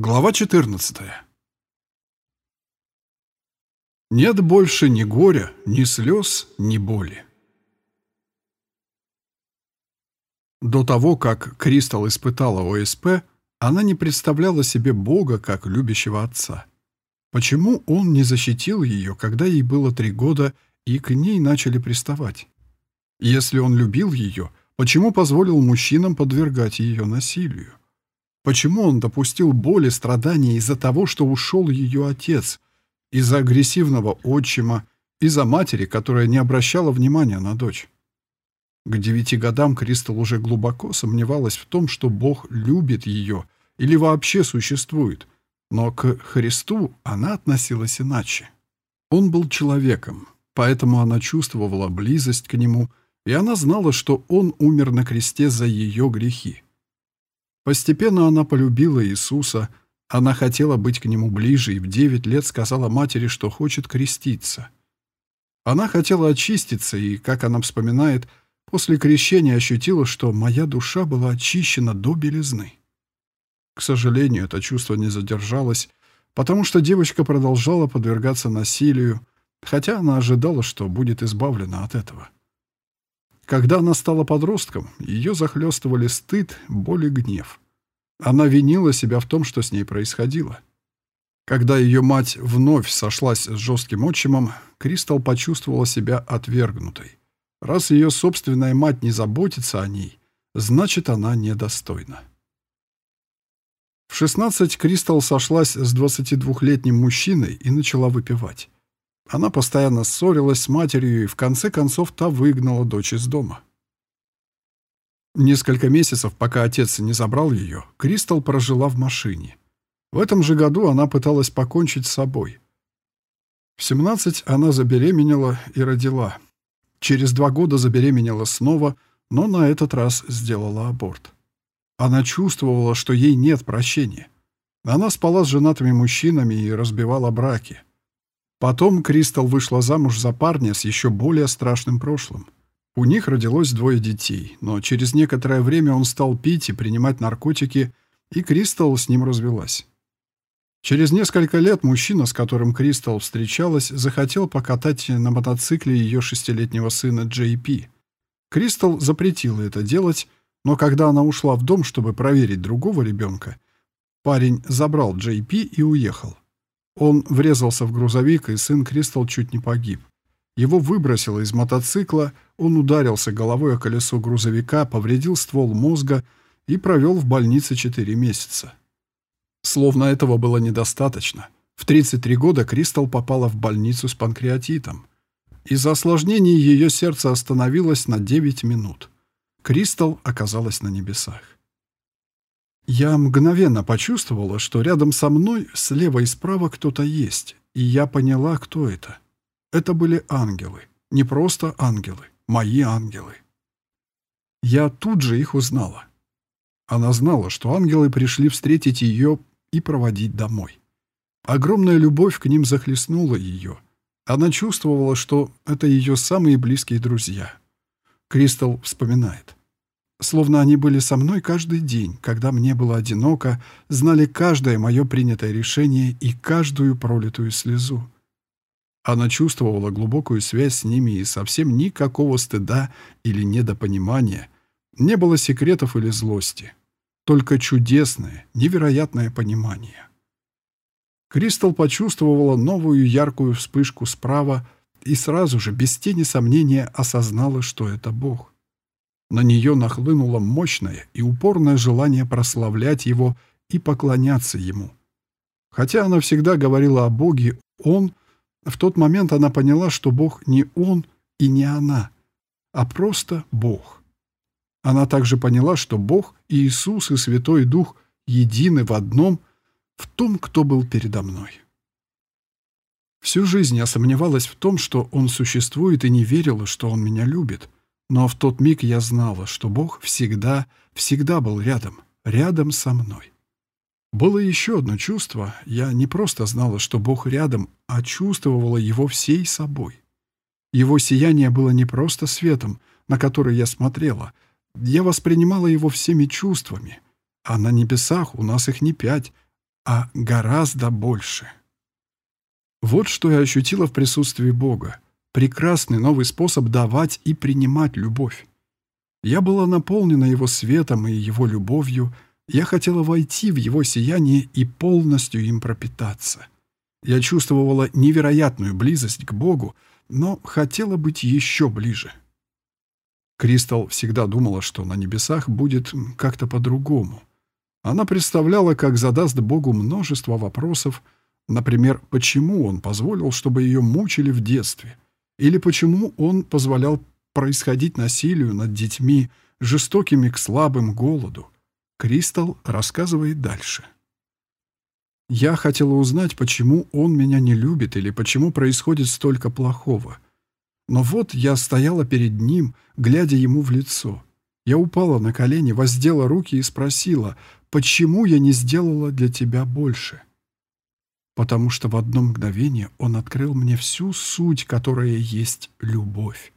Глава 14. Нет больше ни горя, ни слез, ни боли. До того, как Кристал испытала ОСП, она не представляла себе Бога как любящего отца. Почему он не защитил ее, когда ей было три года, и к ней начали приставать? Если он любил ее, почему позволил мужчинам подвергать ее насилию? Почему он допустил боль и страдания из-за того, что ушел ее отец, из-за агрессивного отчима, из-за матери, которая не обращала внимания на дочь? К девяти годам Кристал уже глубоко сомневалась в том, что Бог любит ее или вообще существует, но к Христу она относилась иначе. Он был человеком, поэтому она чувствовала близость к нему, и она знала, что он умер на кресте за ее грехи. Постепенно она полюбила Иисуса, она хотела быть к нему ближе и в девять лет сказала матери, что хочет креститься. Она хотела очиститься, и, как она вспоминает, после крещения ощутила, что моя душа была очищена до белизны. К сожалению, это чувство не задержалось, потому что девочка продолжала подвергаться насилию, хотя она ожидала, что будет избавлена от этого. Когда она стала подростком, ее захлестывали стыд, боль и гнев. Она винила себя в том, что с ней происходило. Когда ее мать вновь сошлась с жестким отчимом, Кристал почувствовала себя отвергнутой. Раз ее собственная мать не заботится о ней, значит, она недостойна. В 16 Кристал сошлась с 22-летним мужчиной и начала выпивать. Она постоянно ссорилась с матерью и в конце концов та выгнала дочь из дома. Несколько месяцев, пока отец не забрал ее, Кристал прожила в машине. В этом же году она пыталась покончить с собой. В 17 она забеременела и родила. Через два года забеременела снова, но на этот раз сделала аборт. Она чувствовала, что ей нет прощения. Она спала с женатыми мужчинами и разбивала браки. Потом Кристал вышла замуж за парня с еще более страшным прошлым. У них родилось двое детей, но через некоторое время он стал пить и принимать наркотики, и Кристал с ним развелась. Через несколько лет мужчина, с которым Кристал встречалась, захотел покатать на мотоцикле ее шестилетнего сына Джей Пи. Кристал запретила это делать, но когда она ушла в дом, чтобы проверить другого ребенка, парень забрал Джей Пи и уехал. Он врезался в грузовик, и сын Кристал чуть не погиб. Его выбросило из мотоцикла, он ударился головой о колесо грузовика, повредил ствол мозга и провел в больнице 4 месяца. Словно этого было недостаточно. В 33 года Кристал попала в больницу с панкреатитом. Из-за осложнений ее сердце остановилось на 9 минут. Кристал оказалась на небесах. Я мгновенно почувствовала, что рядом со мной слева и справа кто-то есть, и я поняла, кто это. Это были ангелы. Не просто ангелы, мои ангелы. Я тут же их узнала. Она знала, что ангелы пришли встретить ее и проводить домой. Огромная любовь к ним захлестнула ее. Она чувствовала, что это ее самые близкие друзья. Кристал вспоминает. Словно они были со мной каждый день, когда мне было одиноко, знали каждое мое принятое решение и каждую пролитую слезу. Она чувствовала глубокую связь с ними и совсем никакого стыда или недопонимания. Не было секретов или злости. Только чудесное, невероятное понимание. Кристал почувствовала новую яркую вспышку справа и сразу же, без тени сомнения, осознала, что это Бог. На нее нахлынуло мощное и упорное желание прославлять Его и поклоняться Ему. Хотя она всегда говорила о Боге, Он — в тот момент она поняла, что Бог не он и не она, а просто Бог. Она также поняла, что Бог Иисус и Святой Дух едины в одном, в том, кто был передо мной. Всю жизнь я сомневалась в том, что Он существует, и не верила, что Он меня любит. Но в тот миг я знала, что Бог всегда, всегда был рядом, рядом со мной. Было еще одно чувство. Я не просто знала, что Бог рядом, а чувствовала Его всей собой. Его сияние было не просто светом, на который я смотрела. Я воспринимала его всеми чувствами. А на небесах у нас их не пять, а гораздо больше. Вот что я ощутила в присутствии Бога. Прекрасный новый способ давать и принимать любовь. Я была наполнена Его светом и Его любовью. Я хотела войти в Его сияние и полностью им пропитаться. Я чувствовала невероятную близость к Богу, но хотела быть еще ближе. Кристал всегда думала, что на небесах будет как-то по-другому. Она представляла, как задаст Богу множество вопросов, например, почему он позволил, чтобы ее мучили в детстве, или почему он позволял происходить насилию над детьми, жестокими к слабым голоду. Кристал рассказывает дальше. Я хотела узнать, почему он меня не любит или почему происходит столько плохого. Но вот я стояла перед ним, глядя ему в лицо. Я упала на колени, воздела руки и спросила, почему я не сделала для тебя больше? Потому что в одно мгновение он открыл мне всю суть, которая есть любовь.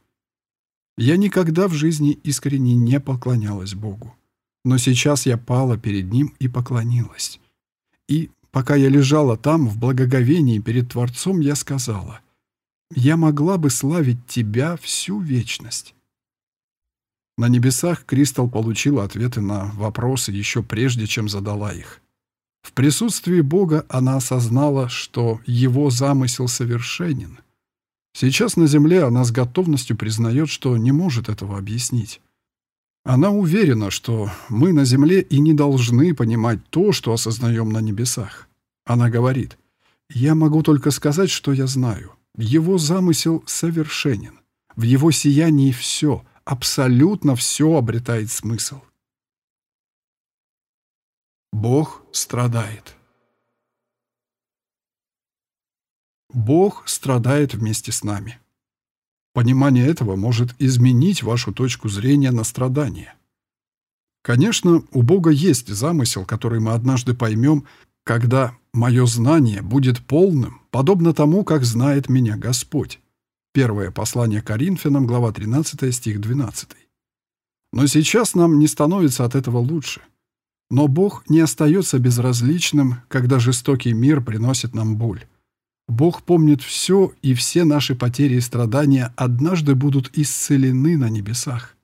Я никогда в жизни искренне не поклонялась Богу. Но сейчас я пала перед Ним и поклонилась. И пока я лежала там, в благоговении перед Творцом, я сказала, «Я могла бы славить Тебя всю вечность». На небесах Кристал получила ответы на вопросы еще прежде, чем задала их. В присутствии Бога она осознала, что Его замысел совершенен — Сейчас на Земле она с готовностью признает, что не может этого объяснить. Она уверена, что мы на Земле и не должны понимать то, что осознаем на небесах. Она говорит, «Я могу только сказать, что я знаю. Его замысел совершенен. В его сиянии все, абсолютно все обретает смысл». Бог страдает. Бог страдает вместе с нами. Понимание этого может изменить вашу точку зрения на страдания. Конечно, у Бога есть замысел, который мы однажды поймем, когда мое знание будет полным, подобно тому, как знает меня Господь. Первое послание Коринфянам, глава 13, стих 12. Но сейчас нам не становится от этого лучше. Но Бог не остается безразличным, когда жестокий мир приносит нам боль. Бог помнит все, и все наши потери и страдания однажды будут исцелены на небесах.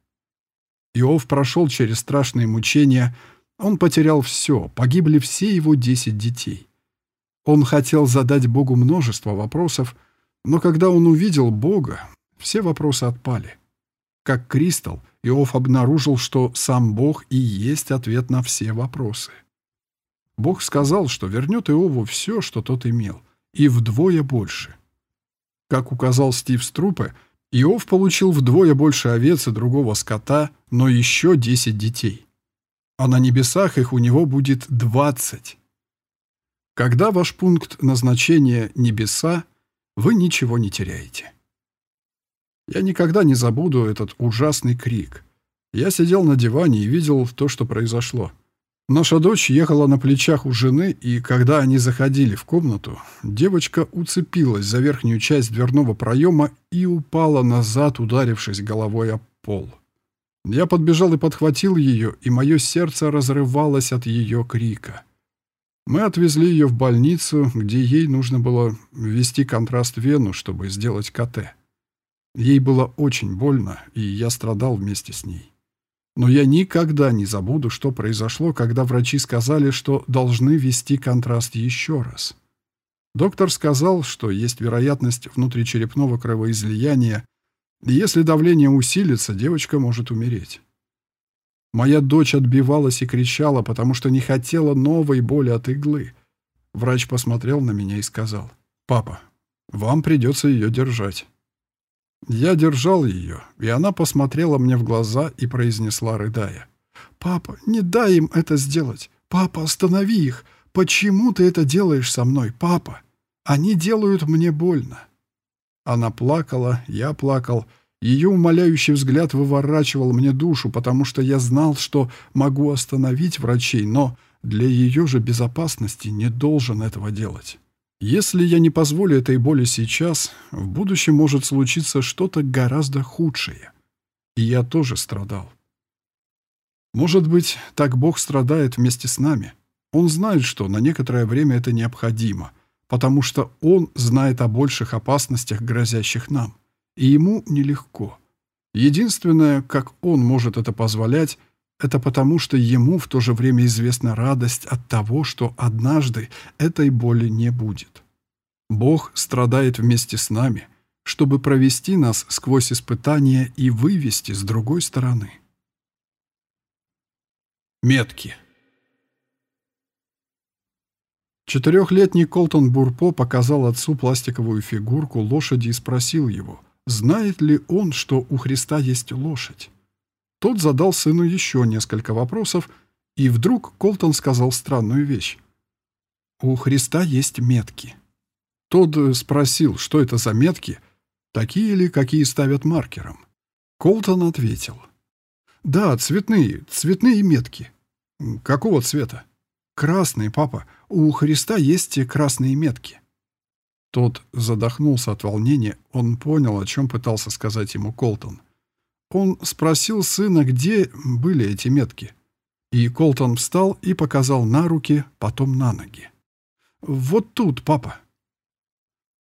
Иов прошел через страшные мучения, он потерял все, погибли все его десять детей. Он хотел задать Богу множество вопросов, но когда он увидел Бога, все вопросы отпали. Как кристалл, Иов обнаружил, что сам Бог и есть ответ на все вопросы. Бог сказал, что вернет Иову все, что тот имел, и вдвое больше. Как указал Стив Струпе, Иов получил вдвое больше овец и другого скота, но еще 10 детей. А на небесах их у него будет 20. Когда ваш пункт назначения — небеса, вы ничего не теряете. Я никогда не забуду этот ужасный крик. Я сидел на диване и видел то, что произошло. Наша дочь ехала на плечах у жены, и когда они заходили в комнату, девочка уцепилась за верхнюю часть дверного проема и упала назад, ударившись головой об пол. Я подбежал и подхватил ее, и мое сердце разрывалось от ее крика. Мы отвезли ее в больницу, где ей нужно было ввести контраст вену, чтобы сделать КТ. Ей было очень больно, и я страдал вместе с ней. Но я никогда не забуду, что произошло, когда врачи сказали, что должны ввести контраст еще раз. Доктор сказал, что есть вероятность внутричерепного кровоизлияния, и если давление усилится, девочка может умереть. Моя дочь отбивалась и кричала, потому что не хотела новой боли от иглы. Врач посмотрел на меня и сказал, «Папа, вам придется ее держать». Я держал ее, и она посмотрела мне в глаза и произнесла, рыдая. «Папа, не дай им это сделать! Папа, останови их! Почему ты это делаешь со мной, папа? Они делают мне больно!» Она плакала, я плакал. Ее умоляющий взгляд выворачивал мне душу, потому что я знал, что могу остановить врачей, но для ее же безопасности не должен этого делать. Если я не позволю этой боли сейчас, в будущем может случиться что-то гораздо худшее. И я тоже страдал. Может быть, так Бог страдает вместе с нами. Он знает, что на некоторое время это необходимо, потому что он знает о больших опасностях, грозящих нам, и ему нелегко. Единственное, как он может это позволять, это потому, что ему в то же время известна радость от того, что однажды этой боли не будет. Бог страдает вместе с нами, чтобы провести нас сквозь испытания и вывести с другой стороны. Метки. Четырехлетний Колтон Бурпо показал отцу пластиковую фигурку лошади и спросил его, знает ли он, что у Христа есть лошадь. Тот задал сыну еще несколько вопросов, и вдруг Колтон сказал странную вещь. «У Христа есть метки». Тот э, спросил, что это за метки, такие ли, какие ставят маркером. Колтон ответил. «Да, цветные, цветные метки». «Какого цвета?» «Красные, папа. У Христа есть красные метки». Тот задохнулся от волнения, он понял, о чем пытался сказать ему Колтон. Он спросил сына, где были эти метки. И Колтон встал и показал на руки, потом на ноги. «Вот тут, папа».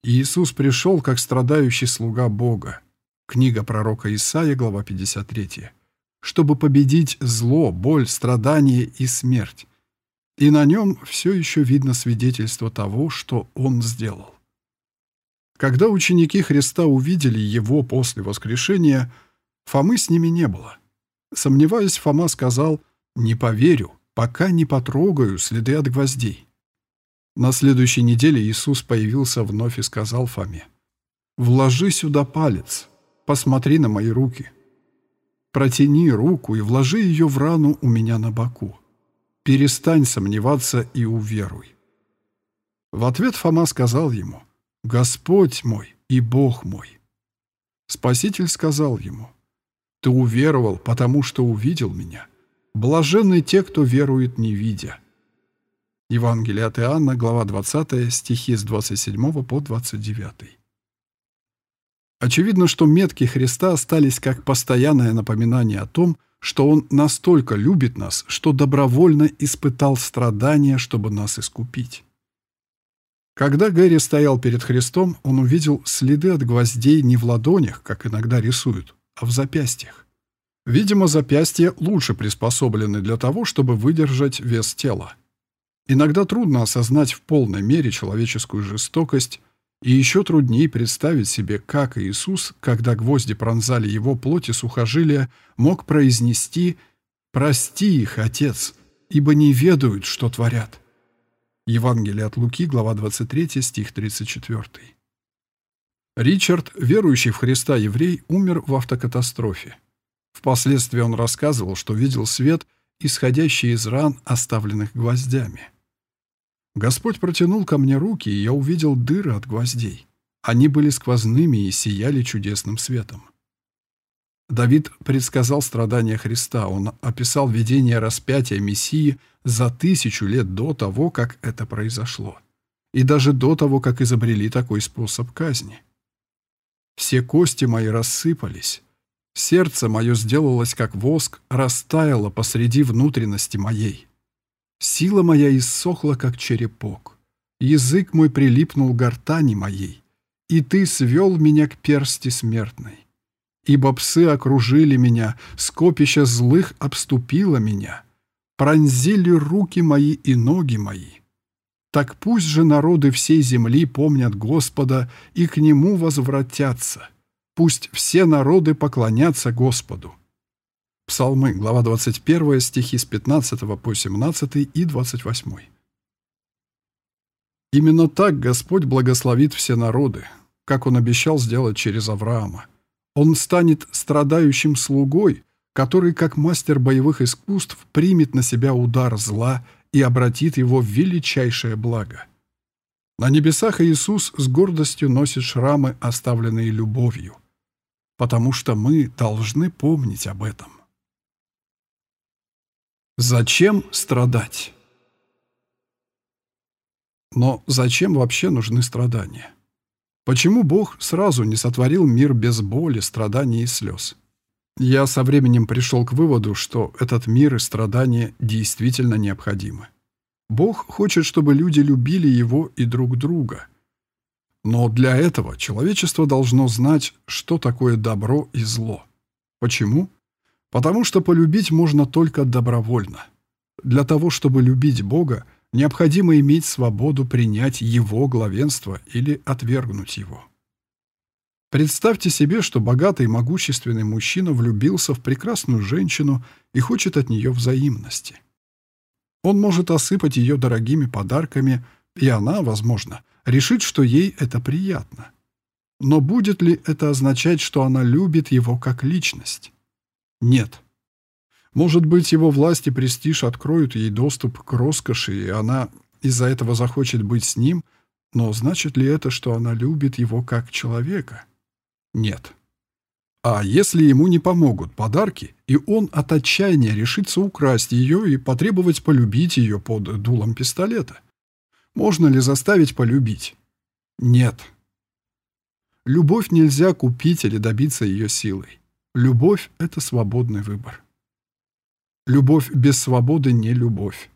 Иисус пришел как страдающий слуга Бога. Книга пророка Исаия, глава 53. Чтобы победить зло, боль, страдание и смерть. И на нем все еще видно свидетельство того, что он сделал. Когда ученики Христа увидели его после воскрешения – Фомы с ними не было. Сомневаясь, Фома сказал «Не поверю, пока не потрогаю следы от гвоздей». На следующей неделе Иисус появился вновь и сказал Фоме «Вложи сюда палец, посмотри на мои руки. Протяни руку и вложи ее в рану у меня на боку. Перестань сомневаться и уверуй». В ответ Фома сказал ему «Господь мой и Бог мой». Спаситель сказал ему ты уверовал, потому что увидел меня. Блаженны те, кто верует, не видя». Евангелие от Иоанна, глава 20, стихи с 27 по 29. Очевидно, что метки Христа остались как постоянное напоминание о том, что Он настолько любит нас, что добровольно испытал страдания, чтобы нас искупить. Когда Гэри стоял перед Христом, он увидел следы от гвоздей не в ладонях, как иногда рисуют, в запястьях. Видимо, запястья лучше приспособлены для того, чтобы выдержать вес тела. Иногда трудно осознать в полной мере человеческую жестокость, и еще труднее представить себе, как Иисус, когда гвозди пронзали его плоть и сухожилия, мог произнести «Прости их, Отец, ибо не ведают, что творят». Евангелие от Луки, глава 23, стих 34. Ричард, верующий в Христа еврей, умер в автокатастрофе. Впоследствии он рассказывал, что видел свет, исходящий из ран, оставленных гвоздями. Господь протянул ко мне руки, и я увидел дыры от гвоздей. Они были сквозными и сияли чудесным светом. Давид предсказал страдания Христа. Он описал видение распятия Мессии за тысячу лет до того, как это произошло. И даже до того, как изобрели такой способ казни. Все кости мои рассыпались. Сердце мое сделалось как воск, растаяло посреди внутренности моей. Сила моя иссохла, как черепок. Язык мой прилипнул к гортани моей. И ты свел меня к персти смертной. Ибо псы окружили меня, скопище злых обступило меня. Пронзили руки мои и ноги мои. Так пусть же народы всей земли помнят Господа и к Нему возвратятся. Пусть все народы поклонятся Господу. Псалмы, глава 21, стихи с 15 по 17 и 28. Именно так Господь благословит все народы, как Он обещал сделать через Авраама. Он станет страдающим слугой, который, как мастер боевых искусств, примет на себя удар зла и обратит его в величайшее благо. На небесах Иисус с гордостью носит шрамы, оставленные любовью, потому что мы должны помнить об этом. Зачем страдать? Но зачем вообще нужны страдания? Почему Бог сразу не сотворил мир без боли, страданий и слез? Я со временем пришел к выводу, что этот мир и страдания действительно необходимы. Бог хочет, чтобы люди любили Его и друг друга. Но для этого человечество должно знать, что такое добро и зло. Почему? Потому что полюбить можно только добровольно. Для того, чтобы любить Бога, необходимо иметь свободу принять Его главенство или отвергнуть Его. Представьте себе, что богатый и могущественный мужчина влюбился в прекрасную женщину и хочет от нее взаимности. Он может осыпать ее дорогими подарками, и она, возможно, решит, что ей это приятно. Но будет ли это означать, что она любит его как личность? Нет. Может быть, его власть и престиж откроют ей доступ к роскоши, и она из-за этого захочет быть с ним, но значит ли это, что она любит его как человека? Нет. А если ему не помогут подарки, и он от отчаяния решится украсть ее и потребовать полюбить ее под дулом пистолета? Можно ли заставить полюбить? Нет. Любовь нельзя купить или добиться ее силой. Любовь — это свободный выбор. Любовь без свободы не любовь.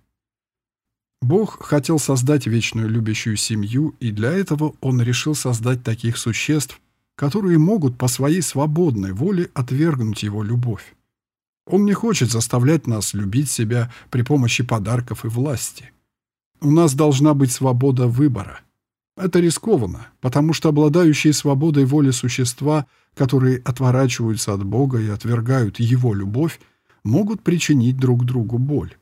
Бог хотел создать вечную любящую семью, и для этого Он решил создать таких существ, которые могут по своей свободной воле отвергнуть Его любовь. Он не хочет заставлять нас любить себя при помощи подарков и власти. У нас должна быть свобода выбора. Это рискованно, потому что обладающие свободой воли существа, которые отворачиваются от Бога и отвергают Его любовь, могут причинить друг другу боль.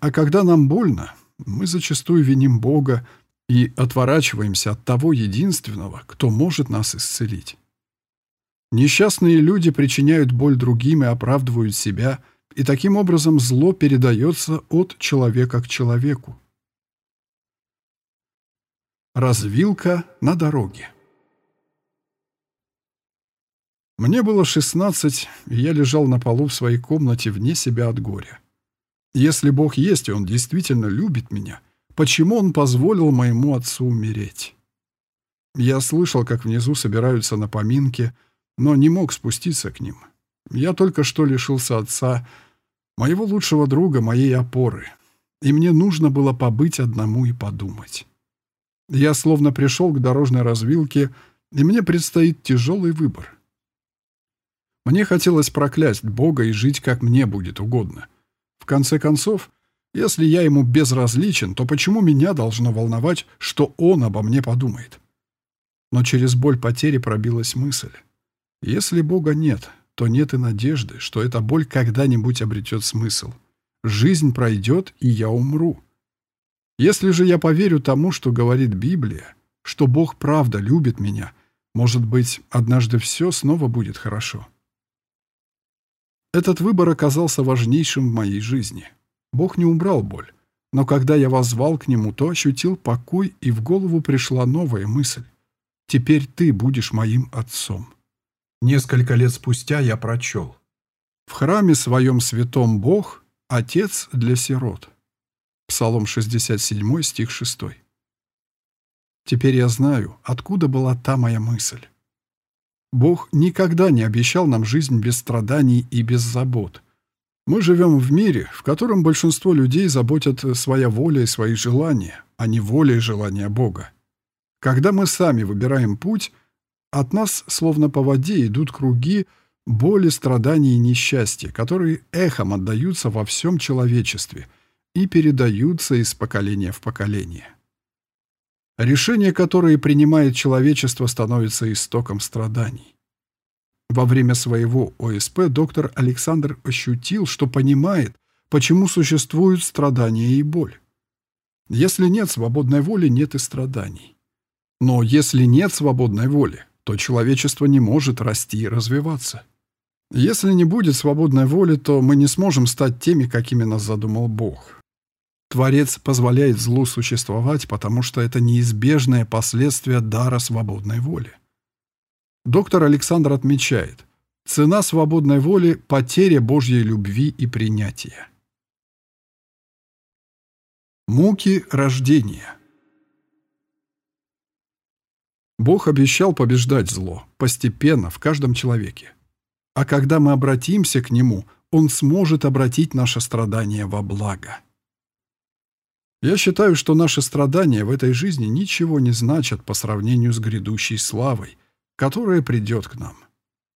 А когда нам больно, мы зачастую виним Бога и отворачиваемся от того единственного, кто может нас исцелить. Несчастные люди причиняют боль другим и оправдывают себя, и таким образом зло передается от человека к человеку. Развилка на дороге Мне было 16, и я лежал на полу в своей комнате вне себя от горя. Если Бог есть, и Он действительно любит меня, почему Он позволил моему отцу умереть? Я слышал, как внизу собираются на поминки, но не мог спуститься к ним. Я только что лишился отца, моего лучшего друга, моей опоры, и мне нужно было побыть одному и подумать. Я словно пришел к дорожной развилке, и мне предстоит тяжелый выбор — мне хотелось проклясть Бога и жить, как мне будет угодно. В конце концов, если я ему безразличен, то почему меня должно волновать, что он обо мне подумает? Но через боль потери пробилась мысль. Если Бога нет, то нет и надежды, что эта боль когда-нибудь обретет смысл. Жизнь пройдет, и я умру. Если же я поверю тому, что говорит Библия, что Бог правда любит меня, может быть, однажды все снова будет хорошо. Этот выбор оказался важнейшим в моей жизни. Бог не убрал боль. Но когда я воззвал к Нему, то ощутил покой, и в голову пришла новая мысль. «Теперь ты будешь моим отцом». Несколько лет спустя я прочел. «В храме своем святом Бог — отец для сирот». Псалом 67, стих 6. Теперь я знаю, откуда была та моя мысль. Бог никогда не обещал нам жизнь без страданий и без забот. Мы живем в мире, в котором большинство людей заботят своя воля и свои желания, а не воля и желания Бога. Когда мы сами выбираем путь, от нас, словно по воде, идут круги боли, страданий и несчастья, которые эхом отдаются во всем человечестве и передаются из поколения в поколение. Решения, которые принимает человечество, становятся истоком страданий. Во время своего ОСП доктор Александр ощутил, что понимает, почему существуют страдания и боль. Если нет свободной воли, нет и страданий. Но если нет свободной воли, то человечество не может расти и развиваться. Если не будет свободной воли, то мы не сможем стать теми, какими нас задумал Бог. Творец позволяет злу существовать, потому что это неизбежное последствие дара свободной воли. Доктор Александр отмечает, цена свободной воли – потеря Божьей любви и принятия. Муки рождения Бог обещал побеждать зло, постепенно, в каждом человеке. А когда мы обратимся к Нему, Он сможет обратить наше страдание во благо. Я считаю, что наши страдания в этой жизни ничего не значат по сравнению с грядущей славой, которая придет к нам.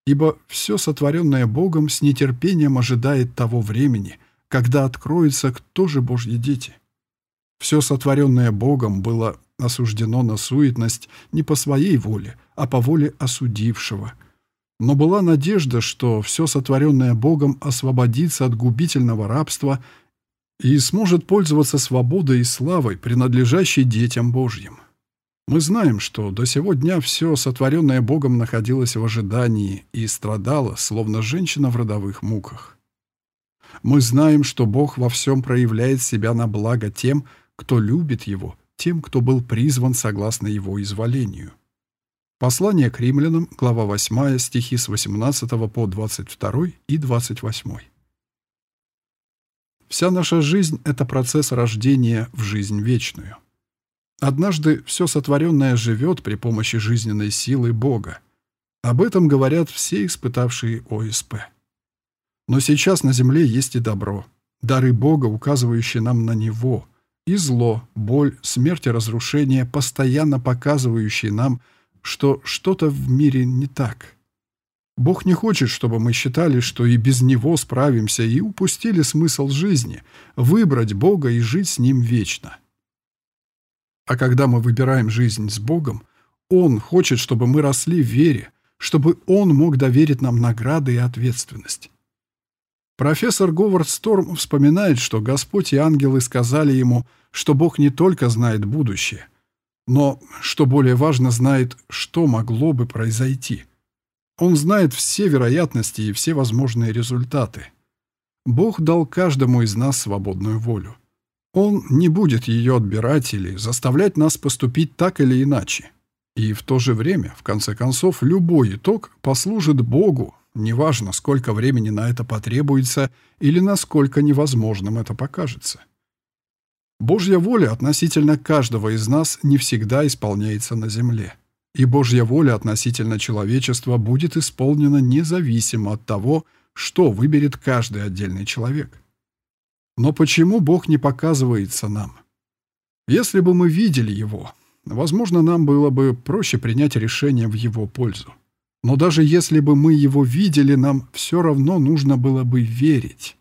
Ибо все сотворенное Богом с нетерпением ожидает того времени, когда откроется, кто же Божьи дети. Все сотворенное Богом было осуждено на суетность не по своей воле, а по воле осудившего. Но была надежда, что все сотворенное Богом освободится от губительного рабства и сможет пользоваться свободой и славой, принадлежащей детям Божьим. Мы знаем, что до сего дня все сотворенное Богом находилось в ожидании и страдало, словно женщина в родовых муках. Мы знаем, что Бог во всем проявляет себя на благо тем, кто любит Его, тем, кто был призван согласно Его изволению. Послание к римлянам, глава 8, стихи с 18 по 22 и 28. Вся наша жизнь — это процесс рождения в жизнь вечную. Однажды все сотворенное живет при помощи жизненной силы Бога. Об этом говорят все испытавшие ОСП. Но сейчас на земле есть и добро, дары Бога, указывающие нам на Него, и зло, боль, смерть и разрушение, постоянно показывающие нам, что что-то в мире не так. Бог не хочет, чтобы мы считали, что и без Него справимся, и упустили смысл жизни, выбрать Бога и жить с Ним вечно. А когда мы выбираем жизнь с Богом, Он хочет, чтобы мы росли в вере, чтобы Он мог доверить нам награды и ответственность. Профессор Говард Сторм вспоминает, что Господь и ангелы сказали ему, что Бог не только знает будущее, но, что более важно, знает, что могло бы произойти – он знает все вероятности и все возможные результаты. Бог дал каждому из нас свободную волю. Он не будет ее отбирать или заставлять нас поступить так или иначе. И в то же время, в конце концов, любой итог послужит Богу, неважно, сколько времени на это потребуется или насколько невозможным это покажется. Божья воля относительно каждого из нас не всегда исполняется на земле и Божья воля относительно человечества будет исполнена независимо от того, что выберет каждый отдельный человек. Но почему Бог не показывается нам? Если бы мы видели Его, возможно, нам было бы проще принять решение в Его пользу. Но даже если бы мы Его видели, нам все равно нужно было бы верить.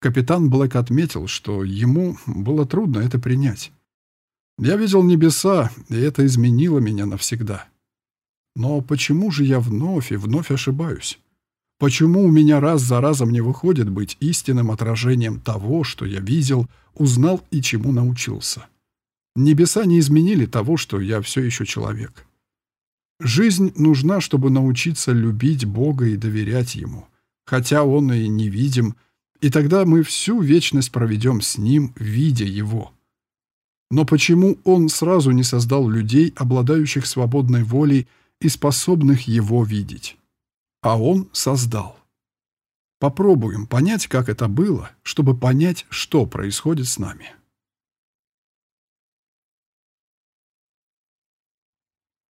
Капитан Блэк отметил, что ему было трудно это принять. Я видел небеса, и это изменило меня навсегда. Но почему же я вновь и вновь ошибаюсь? Почему у меня раз за разом не выходит быть истинным отражением того, что я видел, узнал и чему научился? Небеса не изменили того, что я все еще человек. Жизнь нужна, чтобы научиться любить Бога и доверять Ему, хотя Он и не видим, и тогда мы всю вечность проведем с Ним, видя Его. Но почему он сразу не создал людей, обладающих свободной волей и способных его видеть? А он создал. Попробуем понять, как это было, чтобы понять, что происходит с нами.